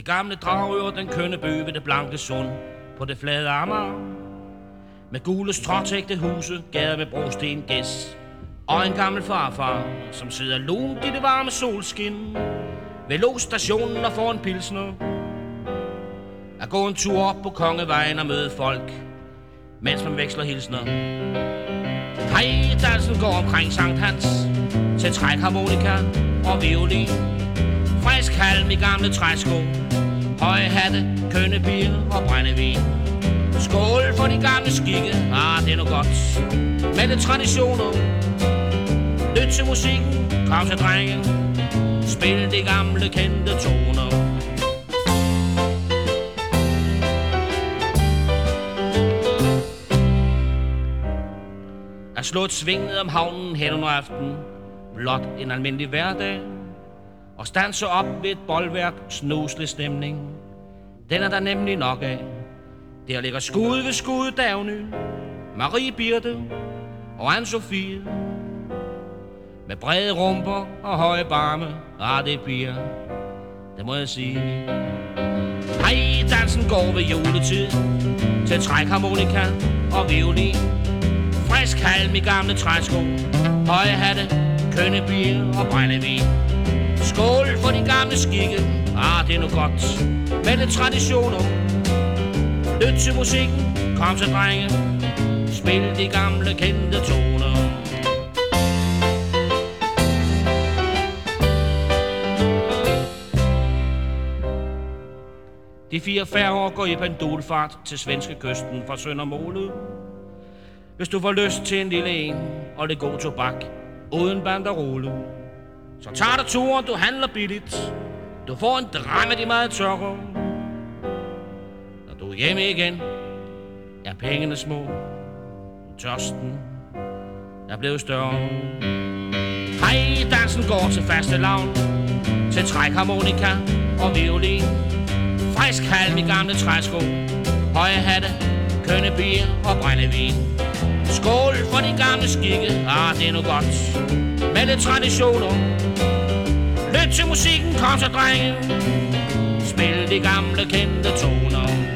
Det gamle dragør, den kønne by ved det blanke sund på det flade Amager. Med gule stråtægte huse, gader med brosten gæs. Og en gammel farfar, som sidder lunt i det varme solskin. Ved Los og får en pilsner. At gå en tur op på Kongevejen og møde folk, mens man veksler hilsner. Hej, dansen går omkring Sankt Hans til trækharmonika og violin. Frisk halm i gamle træsko, høje hatte, kønne bier og brændevin. Skål for de gamle skikke, ah, det er nu godt. Med det traditioner, lyt til musikken, kom til drenge, spil de gamle kendte toner. At slå et sving ned om havnen hen under aften, blot en almindelig hverdag. Og stanse op ved et boldværk, snusle stemning. Den er der nemlig nok af. Der ligger skud ved skud Dagny, Marie Birte og Anne-Sophie. Med brede rumper og høje barme, ah det bliver, det må jeg sige. Hej, dansen går ved juletid, til trækharmonika og violin. Frisk halm i gamle træsko, høje hatte, kønne bier og brændevin. Skål for de gamle skikke, ah det er nu godt, med det traditioner. Lyt til musikken, kom så drenge, spil de gamle kendte toner. De fire færger går i pendulfart til svenske kysten fra Søndermålet. Hvis du får lyst til en lille en og lidt god tobak, uden banderole, så tager du turen, du handler billigt. Du får en dram af de meget tørre. Når du er hjemme igen, er pengene små. Tørsten er blevet større. Hej, dansen går til faste lavn, til trækharmonika og violin. Frisk halm i gamle træsko, høje hatte, kønne bier og brændevin. Skål for gamle skikke, ah det er nu godt, med lidt traditioner. Lyt til musikken, kom så drenge, spil de gamle kendte toner.